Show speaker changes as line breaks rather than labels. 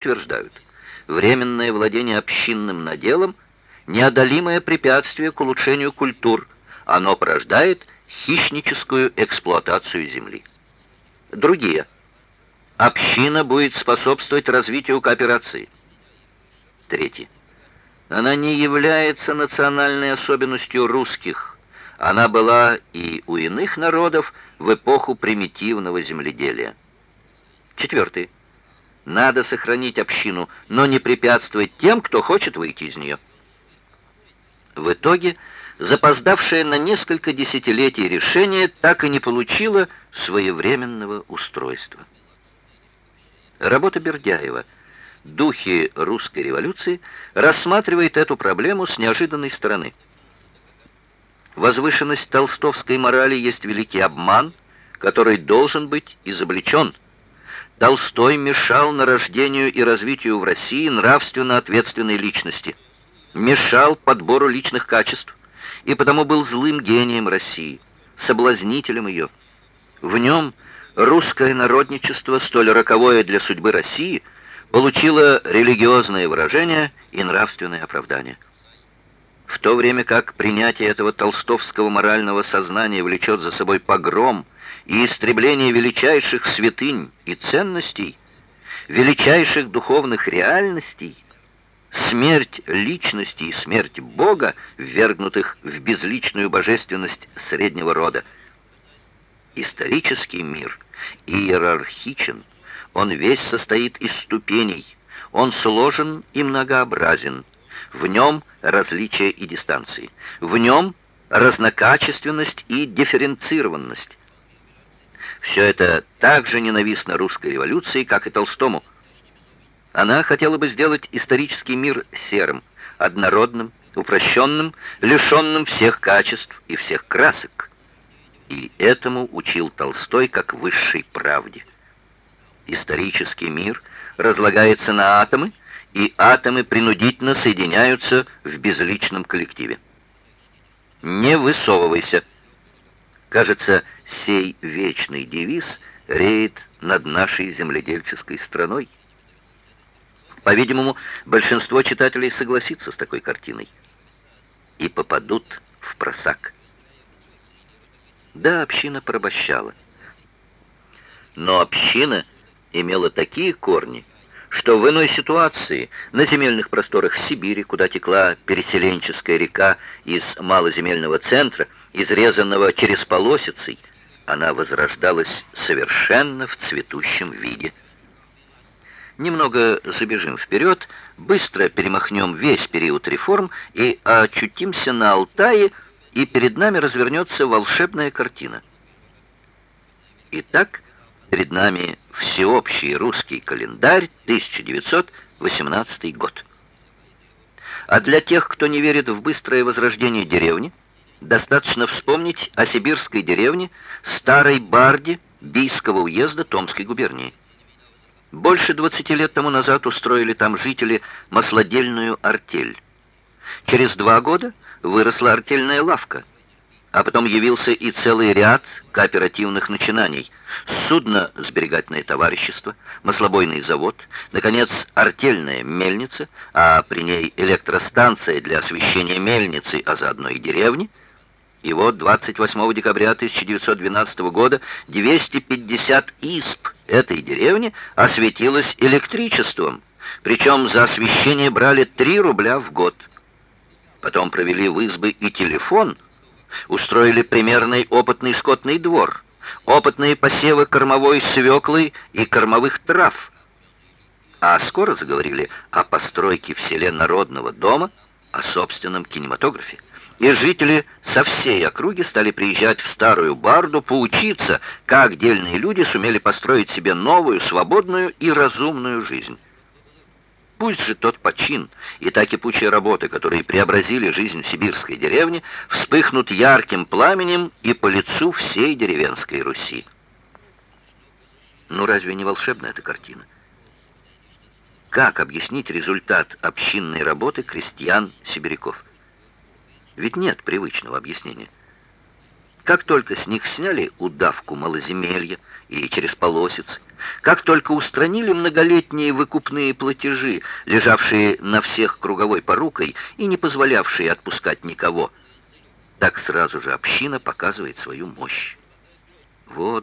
утверждают, временное владение общинным наделом – неодолимое препятствие к улучшению культур, оно порождает хищническую эксплуатацию земли. Другие. Община будет способствовать развитию кооперации. Третье. Она не является национальной особенностью русских. Она была и у иных народов в эпоху примитивного земледелия. Четвертый. Надо сохранить общину, но не препятствовать тем, кто хочет выйти из нее. В итоге, запоздавшее на несколько десятилетий решение так и не получило своевременного устройства. Работа Бердяева «Духи русской революции» рассматривает эту проблему с неожиданной стороны. Возвышенность толстовской морали есть великий обман, который должен быть изобличен – Толстой мешал нарождению и развитию в России нравственно ответственной личности, мешал подбору личных качеств и потому был злым гением России, соблазнителем ее. В нем русское народничество, столь роковое для судьбы России, получило религиозное выражение и нравственное оправдание. В то время как принятие этого толстовского морального сознания влечет за собой погром – и истребление величайших святынь и ценностей, величайших духовных реальностей, смерть личности и смерть Бога, ввергнутых в безличную божественность среднего рода. Исторический мир иерархичен, он весь состоит из ступеней, он сложен и многообразен, в нем различия и дистанции, в нем разнокачественность и дифференцированность, все это так же ненавистно русской революции, как и Толстому. Она хотела бы сделать исторический мир серым, однородным, упрощенным, лишенным всех качеств и всех красок. И этому учил Толстой как высшей правде. Исторический мир разлагается на атомы, и атомы принудительно соединяются в безличном коллективе. Не высовывайся. Кажется, сей вечный девиз реет над нашей земледельческой страной. По-видимому, большинство читателей согласится с такой картиной и попадут в просак. Да, община порабощала. Но община имела такие корни, что в иной ситуации на земельных просторах Сибири, куда текла переселенческая река из малоземельного центра, изрезанного через полосицей, она возрождалась совершенно в цветущем виде. Немного забежим вперед, быстро перемахнем весь период реформ и очутимся на Алтае, и перед нами развернется волшебная картина. Итак, Перед нами всеобщий русский календарь 1918 год. А для тех, кто не верит в быстрое возрождение деревни, достаточно вспомнить о сибирской деревне Старой Барде Бийского уезда Томской губернии. Больше 20 лет тому назад устроили там жители маслодельную артель. Через два года выросла артельная лавка – а потом явился и целый ряд кооперативных начинаний. Судно-сберегательное товарищество, маслобойный завод, наконец, артельная мельница, а при ней электростанция для освещения мельницы, а заодно и деревни. И вот 28 декабря 1912 года 250 исп этой деревни осветилось электричеством, причем за освещение брали 3 рубля в год. Потом провели в избы и телефон – устроили примерный опытный скотный двор, опытные посевы кормовой свеклы и кормовых трав. А скоро заговорили о постройке в селе Народного дома, о собственном кинематографе. И жители со всей округи стали приезжать в Старую Барду поучиться, как дельные люди сумели построить себе новую, свободную и разумную жизнь. Пусть же тот почин и та кипучая работа, которые преобразили жизнь сибирской деревни, вспыхнут ярким пламенем и по лицу всей деревенской Руси. Ну разве не волшебная эта картина? Как объяснить результат общинной работы крестьян-сибиряков? Ведь нет привычного объяснения. Как только с них сняли удавку малоземелья и через полосицы, как только устранили многолетние выкупные платежи, лежавшие на всех круговой порукой и не позволявшие отпускать никого, так сразу же община показывает свою мощь. Вот